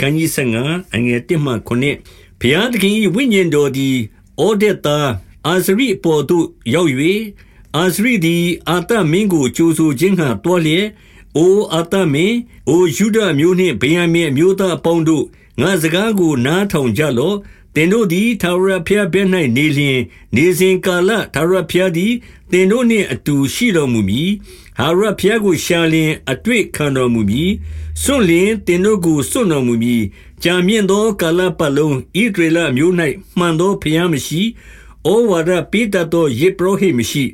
ခန်းကြီး15အငယ်1မှ9ဘုရားသခင်၏ဝိညာဉ်တော်သည်ဩဒေတာအာဇရိအပေါ်သို့ရောက်၍အာဇရိသည်အာတမင်းကိုကြိုးဆိုခြင်းဟံတွားလျက်အိုအာတမင်းအိုယူဒအမျိုးနှင့်ဗင်ယမင်အမျိုးသားအပေါင်းတို့ငါစကားကိုနားထောင်ကြလော့ သင်တို့သည်ထာဝရဘုရားဘက်၌နေလျင်နေစဉ်ကာလထာဝရဘုရားသည်သင်တို့နှင့်အတူရှိတော်မူမည်ထာဝရဘုရားကိုရှာလျင်အတွေ့ခံတော်မူမည်စွန့်လျင်သင်တို့ကိုစွန့်တော်မူမည်ကြာမြင့်သောကာလပတ်လုံးဣဒရေလမျိုး၌မှန်သောဘုရားမရှိဩဝါဒပိတတ်သောယေပရောဟိတ်မရှိ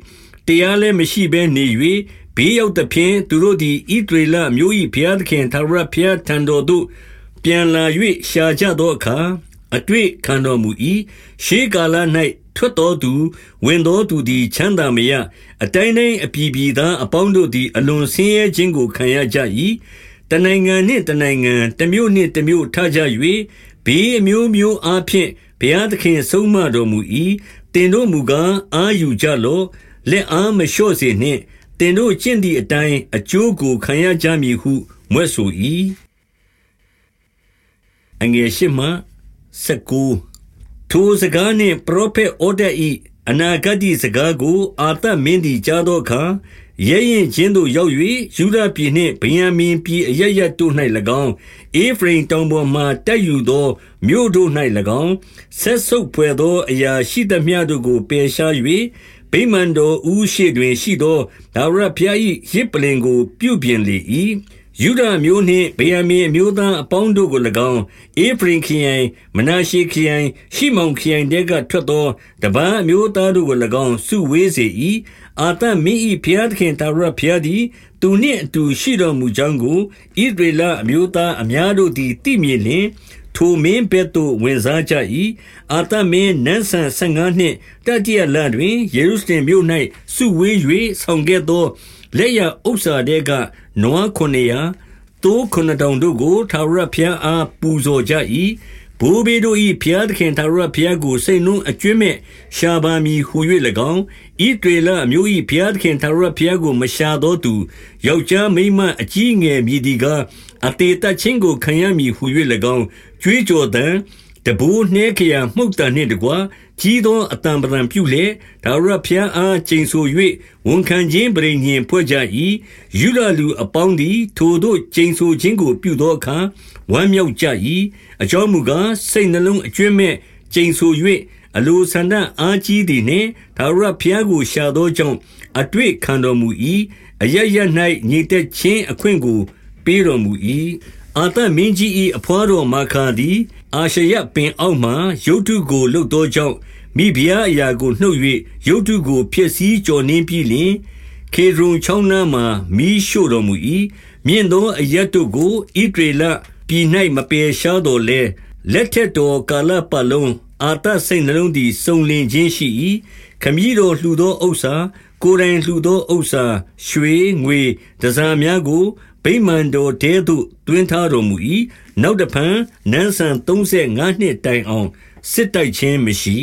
တရားလည်းမရှိဘဲနေ၍ဘေးရောက်သဖြင့်သူတို့သည်ဣဒရေလမျိုး၏ဘုရားသခင်ထာဝရဘုရားထံတော်သို့ပြန်လာ၍ရှာကြသောအခါ အတွေ့ခံတော်မူ၏ရှေးကာလ၌ထွက်တော်သူဝင်တော်သူသည်ချမ်းသာမရအတိုင်းတိုင်းအပြည်ပြည်သားအပေါင်းတို့သည်အလွန်ဆင်းရဲခြင်းကိုခံရကြ၏တနိုင်ငံနှင့်တနိုင်ငံတမျိုးနှင့်တမျိုးထကြ၍ဘေးအမျိုးမျိုးအားဖြင့်ဘုရားသခင်ဆုံးမတော်မူ၏တင်တို့မူကားအာယူကြလော့လက်အားမလျှော့စေနှင့်တင်တို့ကျင့်သည့်အတိုင်းအကျိုးကိုခံရကြမည်ဟုမွဲ့ဆို၏အငယ်ရှိမှ 19ထိုစကားနှင့်ပရောဖက်ဩဒ၏အနာဂတ်စကားကို အာသမင်းသည်ကြားသောအခါရဲရင်ချင်းတို့ရောက်၍ယူဒပြည်နှင့်ဗင်ယမင်ပြည်အရရတို့၌၎င်းအေဖရင်တောင်ပေါ်မှတက်ယူသောမြို့တို့၌၎င်းဆက်ဆုပ်ဖွယ်သောအရာရှိသမျှတို့ကိုပယ်ရှား၍ဗိမာန်တော်ဦးရှိတွင်ရှိသောဒါဝရဘုရား၏ရစ်ပလင်ကို ပြုပြင်လေ၏ ယုဒမျိုးနှင့်ဗေယမင်အမျိုးသားအပေါင်းတို့ကို၎င်းအေဖရင်ခရိုင် မနာရှေခရိုင် ရှီမောင်ခရိုင်တဲက ထွက်သော တပန်းအမျိုးသားတို့ကို၎င်း စုဝေးစေ၏အာတမင်း၏ဖျားသခင်တာရဖျားသည် သူနှင့်အတူ ရှိတော်မူကြောင်းကိုဣဒရေလအမျိုးသား အများတို့သည် သိမြင်လျင် ထိုမင်းဘက်သို့ ဝင်စားကြ၏အာတမင်းနန်းဆန်15နှစ် တတိယလတွင် ယေရုရှလင်မြို့၌စုဝေး၍ဆောင်ခဲ့သော လက်ရဥစ္စာတဲကနွား900တိုး9000တို့ကိုထာဝရဘုရားအားပူဇော်ကြ၏ဘိုးဘေးတို့၏ဘုရားသခင်ထာဝရဘုရားကိုစိတ်နှုံးအကျွင့်မဲ့ရှာပါမည်ဟု၍၎င်းဤတွေလအမျိုး၏ဘုရားသခင်ထာဝရဘုရားကိုမရှာသောသူယောက်ျားမိန်းမအကြီးငယ်မြည်ဒီကအတေတချင်းကိုခံရမည်ဟု၍၎င်းကြွေးကြော်သံ တဘိုးနှဲခရာမှုတ်တန်နှင့်တကွာကြီးသောအတံပံပြုလေဒါဝရဖျားအားကျိန်ဆို၍ဝန်ခံခြင်းပရိညင်ဖွဲ့ကြ၏ယူရလူအပေါင်းသည်ထိုတို့ကျိန်ဆိုခြင်းကိုပြုသောအခါဝမ်းမြောက်ကြ၏အကြောင်းမူကားစိတ်နှလုံးအကျွင့်မဲ့ကျိန်ဆို၍အလိုဆန္ဒအားကြီးသည်နှင့်ဒါဝရဖျားကိုရှာသောကြောင့်အတွေ့ခံတော်မူ၏အရရ၌ညီသက်ခြင်းအခွင့်ကို ပေးတော်မူ၏အာသမင်းကြီး၏အဖွားတော်မာခါသည် အာရှရပင်အောက်မှရုတ်တုကိုလှုပ်သောကြောင့်မိဖုရားအရာကိုနှုတ်၍ရုတ်တုကိုဖျက်ဆီးကြော်နှင်းပြီးလျှင်ခေဒရုန်ချောင်းနားမှမီးရှို့တော်မူ၏မြင့်သောအရက်တို့ကိုဣဒေလပြည်၌မပယ်ရှားတော်လဲလက်ထက်တော်ကာလပတ်လုံးအာတစိတ်နှလုံးသည်စုံလင်ခြင်းရှိ၏ခမည်းတော်လှူသောဥစ္စာကိုယ်တိုင်လှူသောဥစ္စာရွှေငွေတစားများကို ဗိမာန်တော်တဲသို့တွင်ထားတော်မူ၏နောက်တဖန် နန်းဆန်35နှစ်တိုင်အောင် စစ်တိုက်ခြင်းမရှိ